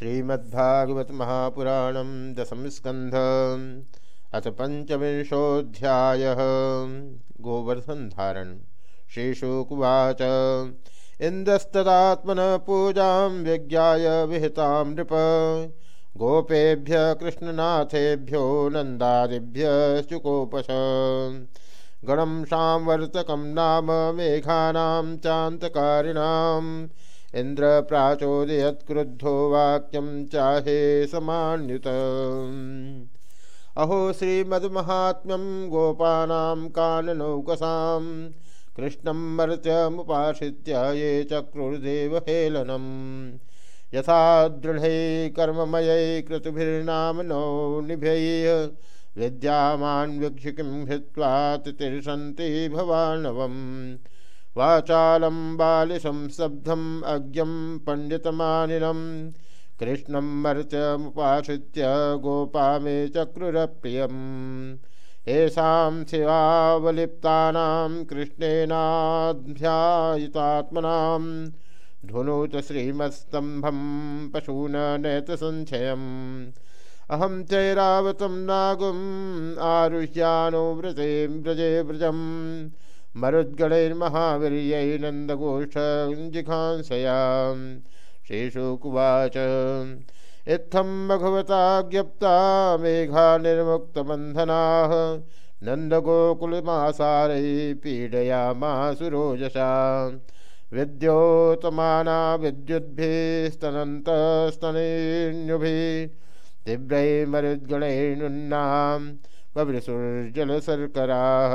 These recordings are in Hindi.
श्रीमद्भागवत महापुराण दशम स्कंध अथ पंचविंशोध्याय गोवर्धन धारण। श्रीशुकुवाच। इंद्रस्तदात्मन पूजा विज्ञा विहिता नृप। गोपेभ्य कृष्णनाथेभ्यो नंदादिभ्य चुकोपश गणम सांवर्तकम नाम मेघानां चान्तकारिणाम्। इंद्र प्राचोदयत्क्रुद्धो वाक्यम चाहे समान्युत। अहो श्रीमद्महात्म्यम गोपानां काननौकसां कृष्णं मर्त्यमुपाश्रित्य ये चक्रुर्देवहेलनम् यथा दृढ़ै कर्ममयै क्रतुभिर्नामनो विद्यामान्वीक्षिकिं हित्वा तितिर्षन्ति भवानवम्। वाचालं बालिसंस्तब्धम् अज्ञं पण्डितमानिनं कृष्णं मर्त्यमुपाश्रित्य गोपा मे चक्रुरप्रियम्। येषां शिवावलिप्तानां कृष्णेनाध्यायितात्मनां धुनोत श्रीमत्स्तम्भं पशून नैतसंशयम् अहं चैरावतं नागुम्, आरुह्यानो व्रते व्रजे व्रजम्। मरुद्गणैर्महावीर्यै नन्दगोष्ठजिघांसया श्रीशुकुवाच। इत्थं भगवता ज्ञप्ता मेघा निर्मुक्तबन्धनाः नन्दगोकुलमासारै पीडयामासुरोजसा। विद्योतमाना विद्युद्भिस्तनन्तस्तनैन्युभिः तीव्रैर्मरुद्गणैर्नुन्नां बभृसुर्जलशर्कराः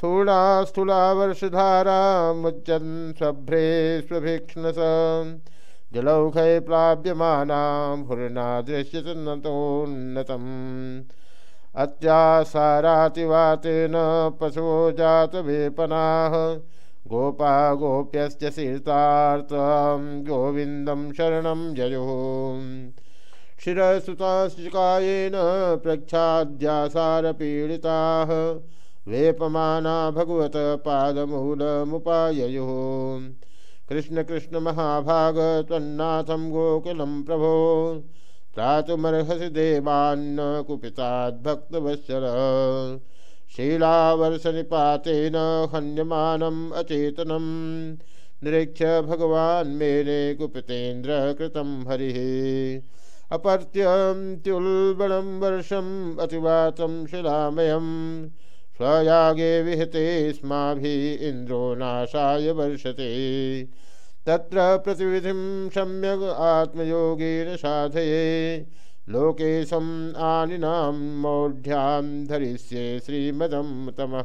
स्थूला स्थूला वर्षधारा मुच्यन स्वभ्रे स्वभीक्षण जलौघय प्लाव्यमाना भूर्ना दृश्यत नतोन्नतम् अत्यासारातिवातेन पशवो जातवेपनाः गोपा गोप्यस्य शीर्तार्थं गोविन्दं शरणं जयुः शिरसुताशिकायेन प्रख्याद्यासारपीडिताः। वेपमाना भगवत पादमूलमुपाययुः कृष्ण कृष्ण महाभाग त्वन्नाथं गोकुलं प्रभो। त्रातुमर्हसि देवान्न कुपिताद्भक्तवत्सल शीलावर्षनिपातेन हन्यमानम् अचेतनं। निरीक्ष्य भगवान् मेने कुपितेन्द्रकृतं हरिः। अपत्यन्त्युल्बणं वर्षम् अतिवातं शिलामयम्। स्वयागे विहते स्माभिः इन्द्रो नाशाय वर्षते। तत्र प्रतिविधिं सम्यग् आत्मयोगेन साधये। लोकेशम् आनिनां मौढ्यां धरिष्ये श्रीमदं तमः।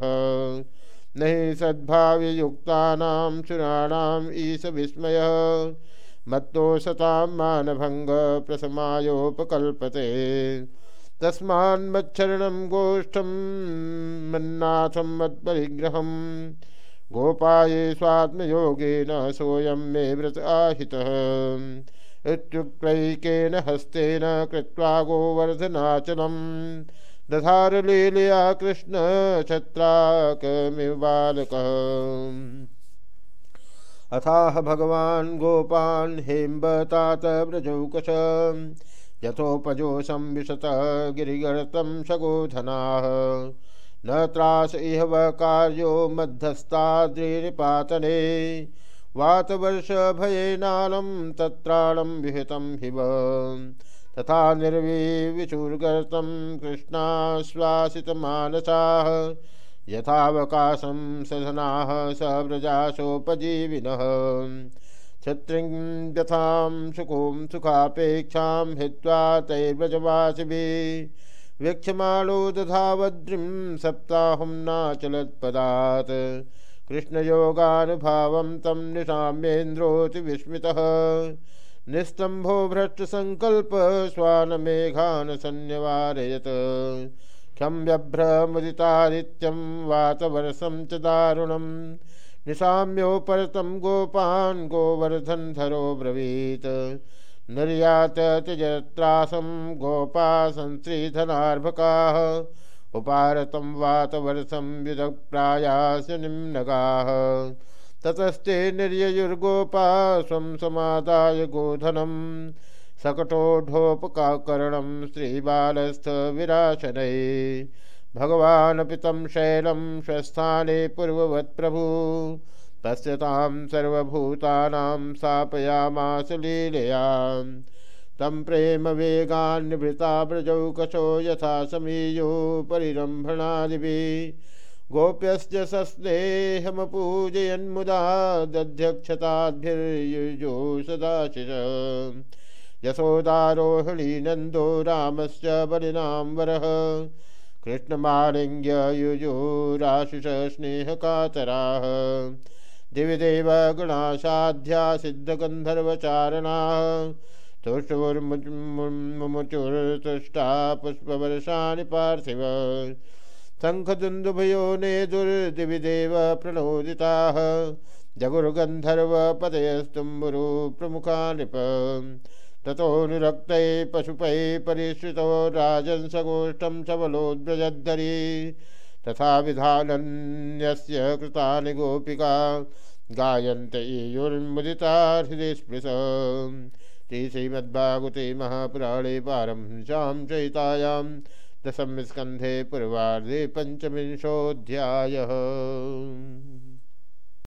न हि सद्भाव्ययुक्तानां सुराणाम् ईश विस्मयः। मत्तो सतां मानभङ्गप्रसमायोपकल्पते। तस्मान्मच्छरणं गोष्ठं मन्नाथं मत्परिग्रहं गोपाये स्वात्मयोगेन सोऽयं मे व्रत आहितः। इत्युक्तैकेन हस्तेन कृत्वा गोवर्धनाचलं दधारलीलया कृष्णछत्राकमिव बालकः अथाह भगवान् गोपान् हेम्बतात व्रजौकश। यथोपजोषं विशत गिरिगर्तं सगोधनाः। न त्रास इह वह कार्यो मध्यस्थाद्रिनिपातने वातवर्षभयेनालं तत्राणं विहितं हिव। तथा निर्विचुर्गर्तं कृष्णाश्वासितमानसाः। यथावकाशं सधनाः सव्रजासोपजीविनः क्षत्रिं व्यथां सुखों सुखापेक्षां हित्वा तैर्व्रजवासिभिः वीक्षमाणो दधावद्रिं सप्ताहं नाचलत्पदात्। कृष्णयोगानुभावं तं निशाम्येन्द्रोऽति विस्मितः। निस्तम्भो भ्रष्टसङ्कल्प स्वानमेघान् सन्न्यवारयत् क्षं व्यभ्रमुदितादित्यं वातवर्षं च दारुणम्। निशाम्योपरतं गोपान् गोवर्धनधरो ब्रवीत् निर्यात त्यजत्रासं गोपा संस्त्रीधनार्भकाः उपारतं वातवर्षं विदप्रायास निम्नगाः। ततस्ते निर्ययुर्गोपा स्वं समादाय गोधनं। सकटोढोपकाकरणं स्त्रीबालस्थ विराशनै। भगवानपि तं शैलं स्वस्थाने पूर्ववत् प्रभु। पश्यतां सर्वभूतानां स्थापयामास लीलयाम् तं प्रेम वेगान्निवृता व्रजौकशो यथा समीयो परिरम्भणादिभिः। गोप्यश्च सस्नेहमपूजयन्मुदा दध्यक्षताद्भिर्युजो सदाशिष। यशोदारोहिणी नन्दो रामस्य बलिनां वरः। कृष्णमालिङ्ग्ययुजोराशिष स्नेहकातराः दिवि देव गणासाध्या सिद्धगन्धर्वचारणाः तुष्टुर्मुचुर्तुष्टा पुष्पवर्षाणि पार्थिव। शङ्खदुन्दुभयो ने दुर्दिविदेव प्रणोदिताः जगुर्गन्धर्वपतयस्तुम्बुरु प्रमुखा नृप ततोऽनुरक्तै पशुपै परिश्रितो राजंसगोष्ठं सबलोद्व्रजद्धरी। तथा विधानन्यस्य गोपिका गायन्त ईयुर्मुदिता हृदि स्पृश श्रीमद्भागवते महापुराणे पारंशां चयितायां स्कंधे पूर्वाधे पंचविंशोऽध्यायः